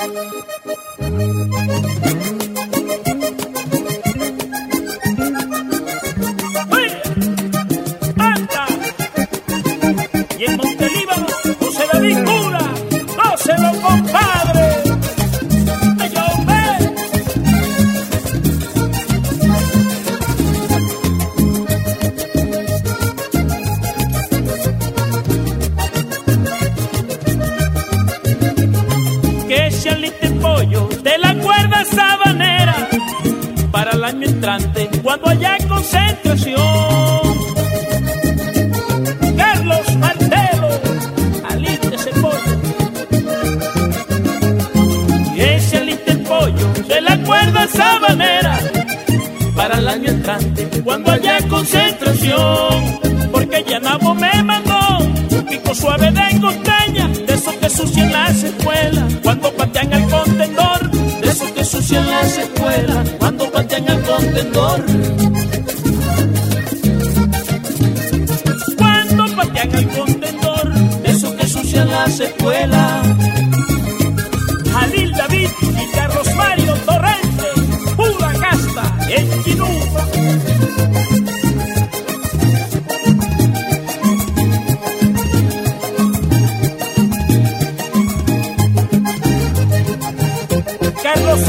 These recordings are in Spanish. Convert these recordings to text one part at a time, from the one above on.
Thank you. Cuando haya concentración. Carlos Martelo, aliste ese pollo. Y ese aliste el pollo de la cuerda sabanera para el año entrante cuando haya concentración. Porque ya Nabo me mandó un pico suave de costeña, de esos que sucian las escuelas cuando patean al contendor, de esos que sucian las escuelas cuando patean al contendor. Cuando patean al contendor, de esos que sucian las escuelas. Jalil David y Carlos Mario Torrente, pura casta, en Quinú. Carlos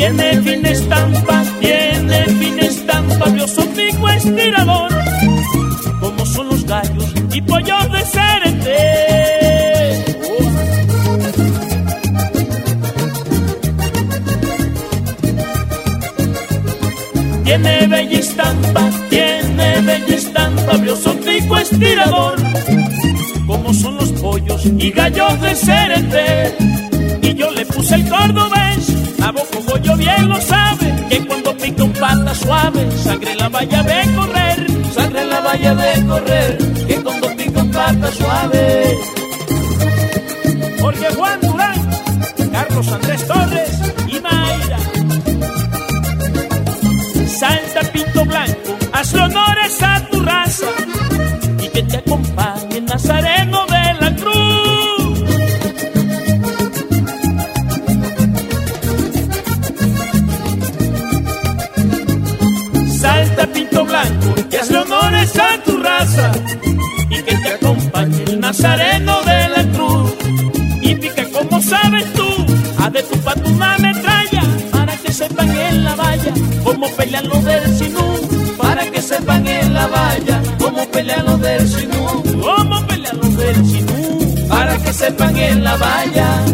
Tiene fin estampa, tiene fin estampa, biosófico estirador, como son los gallos y pollos de serente. Tiene bella estampa, tiene bella estampa, biosófico estirador, como son los pollos y gallos de serente. Y yo le puse el cordobés, boco Goyo bien lo sabe, que cuando pica un pata suave, sangre la vaya de correr, sangre la vaya de correr, que cuando pica un pata suave. Jorge Juan Durán, Carlos Andrés Torres y Mayra. Salta Pinto Blanco, hazle honores a tu raza y que te acompañe Nazareno Blanco, y hazle honores a tu raza y que te acompañe el Nazareno de la Cruz. Y pica como sabes tú, a de tu pato una metralla para que sepan en la valla cómo pelean los del Sinú. Para que sepan en la valla cómo pelean los del Sinú. Cómo pelean los del Sinú. Para que sepan en la valla